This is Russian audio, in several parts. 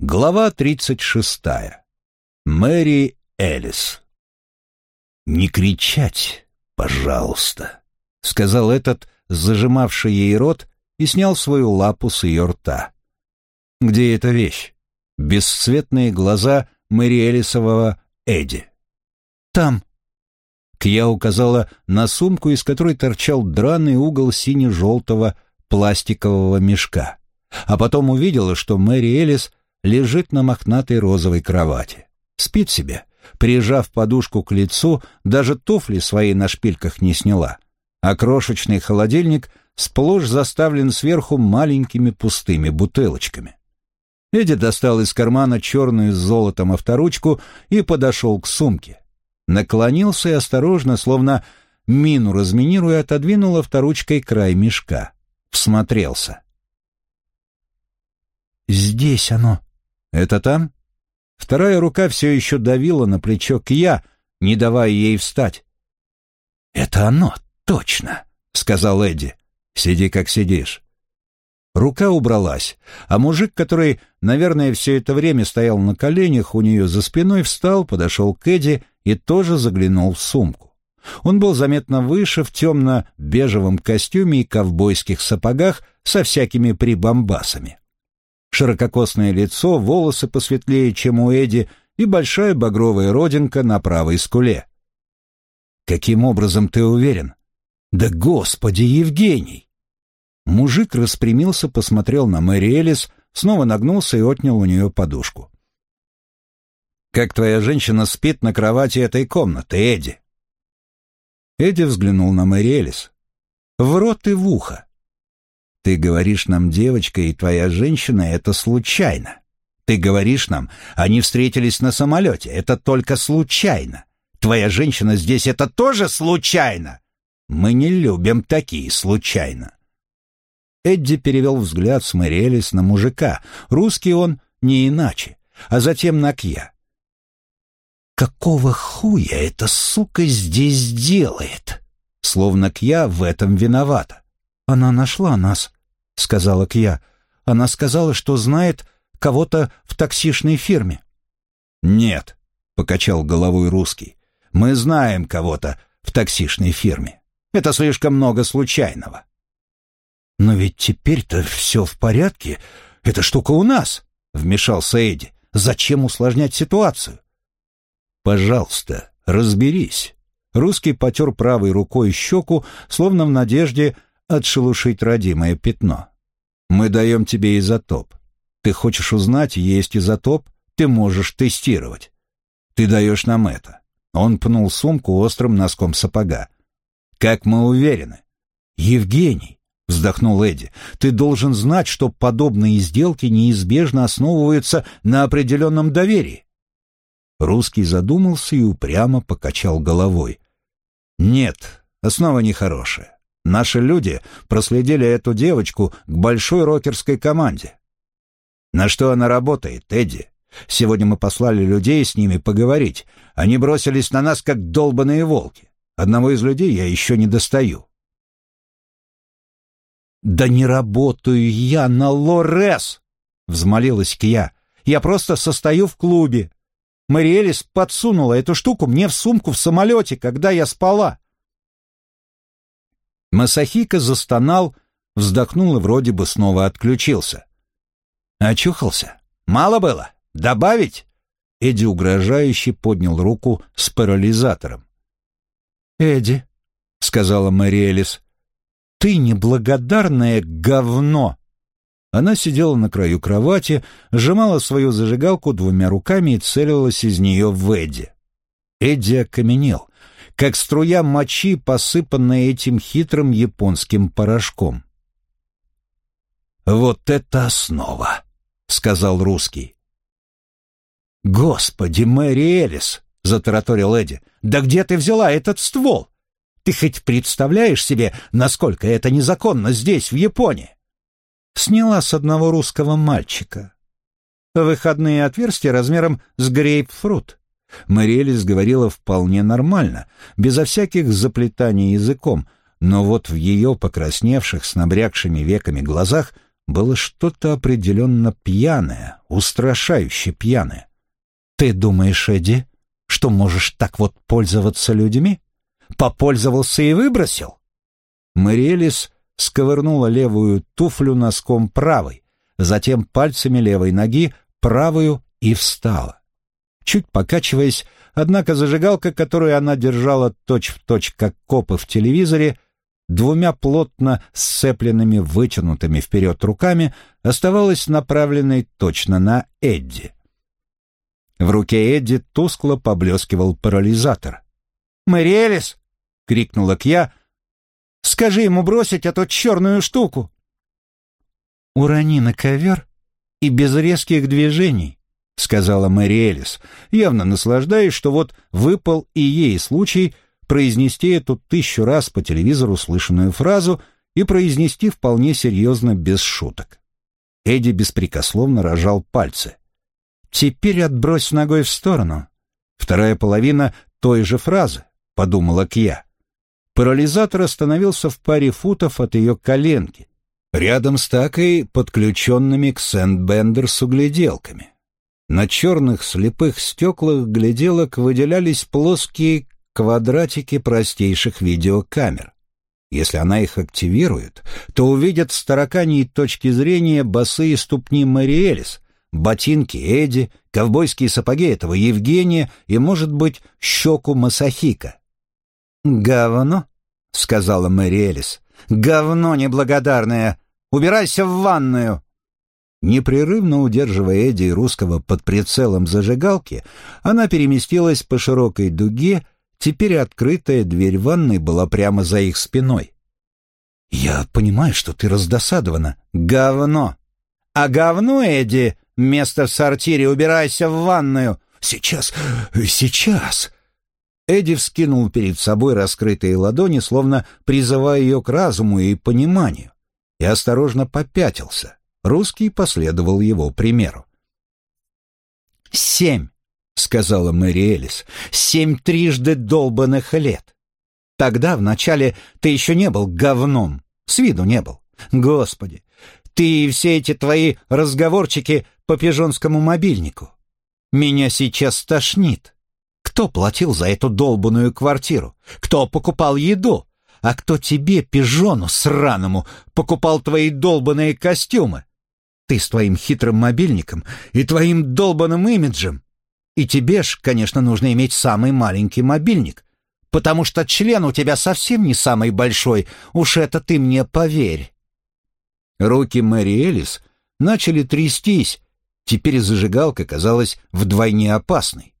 Глава 36. Мэри Элис. «Не кричать, пожалуйста», — сказал этот, зажимавший ей рот, и снял свою лапу с ее рта. «Где эта вещь?» Бесцветные глаза Мэри Элисового Эдди. «Там». Кья указала на сумку, из которой торчал драный угол сине-желтого пластикового мешка, а потом увидела, что Мэри Элис — лежит на мохнатой розовой кровати. Спит себе, прижав подушку к лицу, даже туфли свои на шпильках не сняла. А крошечный холодильник сплошь заставлен сверху маленькими пустыми бутылочками. Эдди достал из кармана черную с золотом авторучку и подошел к сумке. Наклонился и осторожно, словно мину разминируя, отодвинул авторучкой край мешка. Всмотрелся. «Здесь оно», «Это там?» Вторая рука все еще давила на плечо Кья, не давая ей встать. «Это оно, точно», — сказал Эдди. «Сиди, как сидишь». Рука убралась, а мужик, который, наверное, все это время стоял на коленях у нее за спиной, встал, подошел к Эдди и тоже заглянул в сумку. Он был заметно выше в темно-бежевом костюме и ковбойских сапогах со всякими прибамбасами ширококосное лицо, волосы посветлее, чем у Эдди, и большая багровая родинка на правой скуле. «Каким образом ты уверен?» «Да господи, Евгений!» Мужик распрямился, посмотрел на Мэри Элис, снова нагнулся и отнял у нее подушку. «Как твоя женщина спит на кровати этой комнаты, Эдди?» Эдди взглянул на Мэри Элис. «В рот и в ухо. Ты говоришь нам, девочка, и твоя женщина, это случайно. Ты говоришь нам, они встретились на самолете, это только случайно. Твоя женщина здесь, это тоже случайно. Мы не любим такие случайно. Эдди перевел взгляд с Мэрилис на мужика. Русский он не иначе, а затем на Кья. «Какого хуя эта сука здесь делает?» Словно Кья в этом виновата. «Она нашла нас», — сказала Кья. «Она сказала, что знает кого-то в таксишной фирме». «Нет», — покачал головой русский. «Мы знаем кого-то в таксишной фирме. Это слишком много случайного». «Но ведь теперь-то все в порядке. Эта штука у нас», — вмешался Эдди. «Зачем усложнять ситуацию?» «Пожалуйста, разберись». Русский потер правой рукой щеку, словно в надежде отшелушить родимое пятно. Мы даем тебе изотоп. Ты хочешь узнать, есть изотоп, ты можешь тестировать. Ты даешь нам это. Он пнул сумку острым носком сапога. Как мы уверены? Евгений, вздохнул Эдди, ты должен знать, что подобные сделки неизбежно основываются на определенном доверии. Русский задумался и упрямо покачал головой. Нет, основа нехорошая. Наши люди проследили эту девочку к большой рокерской команде. На что она работает, Эдди? Сегодня мы послали людей с ними поговорить. Они бросились на нас, как долбаные волки. Одного из людей я еще не достаю. «Да не работаю я на Лорес!» — взмолилась Кья. «Я просто состою в клубе. Мариэлис подсунула эту штуку мне в сумку в самолете, когда я спала. Масахика застонал, вздохнул и вроде бы снова отключился. Очухался. Мало было? Добавить? Эдди угрожающе поднял руку с парализатором. «Эдди», — сказала Мэри Элис, — «ты неблагодарное говно!» Она сидела на краю кровати, сжимала свою зажигалку двумя руками и целилась из нее в Эдди. Эдди окаменел как струя мочи, посыпанная этим хитрым японским порошком. «Вот это основа!» — сказал русский. «Господи, Мэри Элис!» — затараторил Эдди. «Да где ты взяла этот ствол? Ты хоть представляешь себе, насколько это незаконно здесь, в Японии?» Сняла с одного русского мальчика. Выходные отверстия размером с грейпфрут. Мэриэлис говорила вполне нормально, безо всяких заплетаний языком, но вот в ее покрасневших с набрякшими веками глазах было что-то определенно пьяное, устрашающе пьяное. «Ты думаешь, Эдди, что можешь так вот пользоваться людьми? Попользовался и выбросил?» Мэриэлис сковырнула левую туфлю носком правой, затем пальцами левой ноги правую и встала. Чуть покачиваясь, однако зажигалка, которую она держала точь-в-точь, точь, как копы в телевизоре, двумя плотно сцепленными, вытянутыми вперед руками, оставалась направленной точно на Эдди. В руке Эдди тускло поблескивал парализатор. «Мэри Элис!» — крикнула Кья. «Скажи ему бросить эту черную штуку!» «Урони на ковер и без резких движений», — сказала Мэри Элис, явно наслаждаясь, что вот выпал и ей случай произнести эту тысячу раз по телевизору слышанную фразу и произнести вполне серьезно, без шуток. Эдди беспрекословно рожал пальцы. «Теперь отбрось ногой в сторону». Вторая половина той же фразы, подумала Кья. Парализатор остановился в паре футов от ее коленки, рядом с такой подключенными к Сент-Бендерсу гляделками. На черных слепых стеклах гляделок выделялись плоские квадратики простейших видеокамер. Если она их активирует, то увидят с тараканьей точки зрения босые ступни Мариэлис, ботинки Эдди, ковбойские сапоги этого Евгения и, может быть, щеку Масахика. «Говно», — сказала Мэри Элис. «Говно неблагодарное! Убирайся в ванную!» Непрерывно удерживая Эдди и русского под прицелом зажигалки, она переместилась по широкой дуге, теперь открытая дверь ванной была прямо за их спиной. «Я понимаю, что ты раздосадована. Говно! А говно, Эдди, Место в сортире, убирайся в ванную. Сейчас, сейчас. Эдди вскинул перед собой раскрытые ладони, словно призывая ее к разуму и пониманию, и осторожно попятился. Русский последовал его примеру. «Семь», — сказала Мэри Элис, — «семь трижды долбанных лет. Тогда, вначале, ты еще не был говном, с виду не был. Господи, ты и все эти твои разговорчики по пижонскому мобильнику. Меня сейчас тошнит. Кто платил за эту долбанную квартиру? Кто покупал еду? А кто тебе, пижону сраному, покупал твои долбанные костюмы? Ты с твоим хитрым мобильником и твоим долбанным имиджем. И тебе ж, конечно, нужно иметь самый маленький мобильник, потому что член у тебя совсем не самый большой, уж это ты мне поверь. Руки Мэри Элис начали трястись, Теперь зажигалка казалась вдвойне опасной.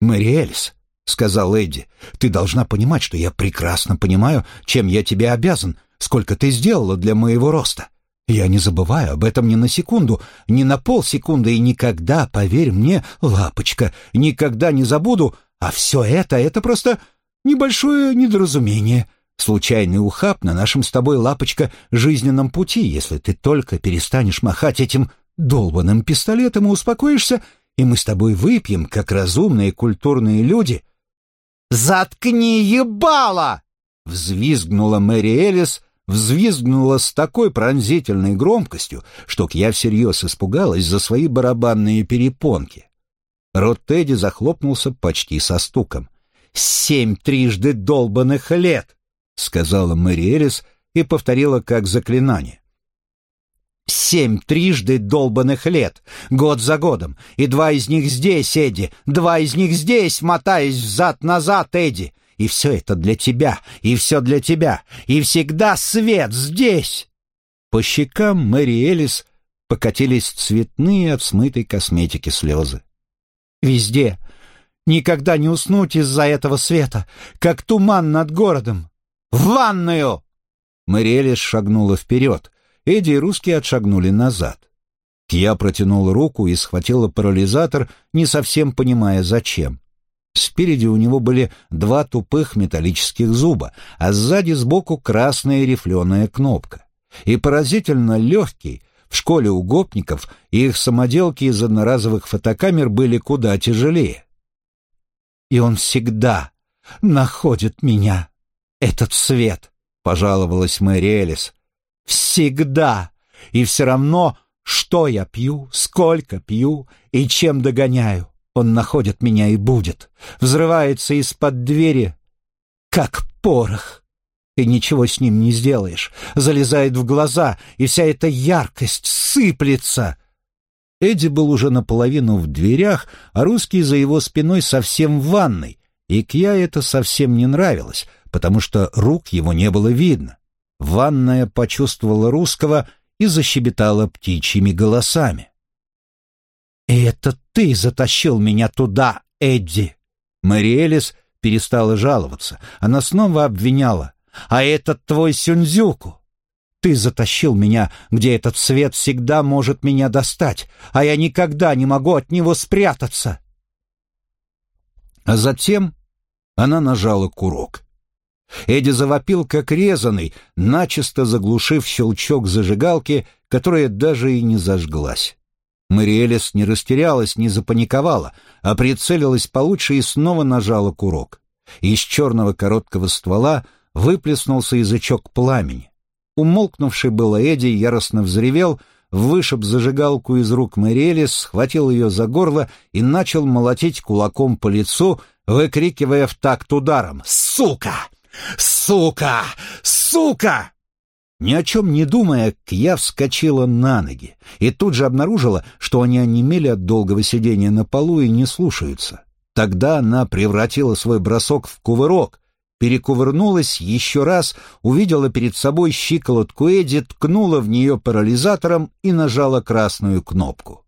«Мэри Элис», — сказал Эдди, — «ты должна понимать, что я прекрасно понимаю, чем я тебе обязан, сколько ты сделала для моего роста. Я не забываю об этом ни на секунду, ни на полсекунды и никогда, поверь мне, лапочка, никогда не забуду, а все это — это просто небольшое недоразумение, случайный ухаб на нашем с тобой, лапочка, жизненном пути, если ты только перестанешь махать этим долбанным пистолетом и успокоишься, и мы с тобой выпьем, как разумные культурные люди». «Заткни ебало!» — взвизгнула Мэри Элис, взвизгнула с такой пронзительной громкостью, что я всерьез испугалась за свои барабанные перепонки. Рот Тедди захлопнулся почти со стуком. «Семь трижды долбанных лет!» — сказала Мэри Элис и повторила как заклинание. Семь трижды долбанных лет, год за годом, и два из них здесь, Эдди, два из них здесь, мотаясь взад-назад, Эдди. И все это для тебя, и все для тебя, и всегда свет здесь. По щекам Мэри Элис покатились цветные от смытой косметики слезы. Везде. Никогда не уснуть из-за этого света, как туман над городом. В ванную! Мэри Элис шагнула вперед, Эдди и русский отшагнули назад. Кья протянула руку и схватила парализатор, не совсем понимая зачем. Спереди у него были два тупых металлических зуба, а сзади сбоку красная рифленая кнопка. И поразительно легкий, в школе у гопников их самоделки из одноразовых фотокамер были куда тяжелее. «И он всегда находит меня, этот свет», — пожаловалась Мэри Элис. Всегда, И все равно, что я пью, сколько пью и чем догоняю, он находит меня и будет. Взрывается из-под двери, как порох. И ничего с ним не сделаешь. Залезает в глаза, и вся эта яркость сыплется. Эдди был уже наполовину в дверях, а русский за его спиной совсем в ванной, и Кья это совсем не нравилось, потому что рук его не было видно. Ванная почувствовала русского и защебетала птичьими голосами. «Это ты затащил меня туда, Эдди!» Мэри Элис перестала жаловаться. Она снова обвиняла. «А этот твой Сюнзюку! Ты затащил меня, где этот свет всегда может меня достать, а я никогда не могу от него спрятаться!» А затем она нажала курок. Эдди завопил, как резанный, начисто заглушив щелчок зажигалки, которая даже и не зажглась. Мэриэлис не растерялась, не запаниковала, а прицелилась получше и снова нажала курок. Из черного короткого ствола выплеснулся язычок пламени. Умолкнувший было Эдди яростно взревел, вышиб зажигалку из рук Мэриэлис, схватил ее за горло и начал молотить кулаком по лицу, выкрикивая в такт ударом «Сука! Сука! Сука!» Ни о чем не думая, Кья вскочила на ноги и тут же обнаружила, что они онемели от долгого сидения на полу и не слушаются. Тогда она превратила свой бросок в кувырок, перекувырнулась еще раз, увидела перед собой щиколотку Эдди, ткнула в нее парализатором и нажала красную кнопку.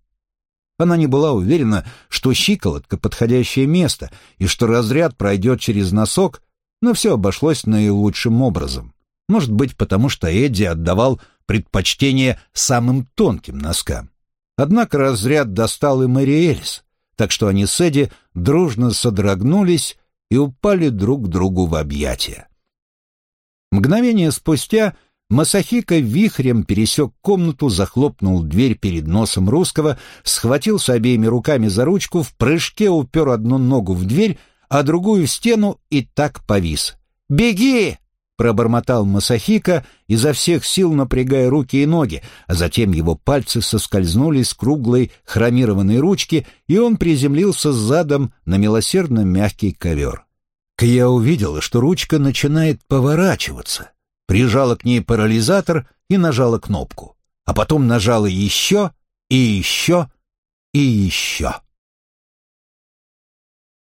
Она не была уверена, что щиколотка — подходящее место и что разряд пройдет через носок, но все обошлось наилучшим образом. Может быть, потому что Эдди отдавал предпочтение самым тонким носкам. Однако разряд достал и Мэри Элис, так что они с Эдди дружно содрогнулись и упали друг к другу в объятия. Мгновение спустя Масахика вихрем пересек комнату, захлопнул дверь перед носом русского, схватился обеими руками за ручку, в прыжке упер одну ногу в дверь, а другую в стену и так повис. «Беги!» Пробормотал Масахика, изо всех сил напрягая руки и ноги, а затем его пальцы соскользнули с круглой хромированной ручки, и он приземлился задом на милосердно мягкий ковер. Кья увидела, что ручка начинает поворачиваться, прижала к ней парализатор и нажала кнопку, а потом нажала еще и еще и еще.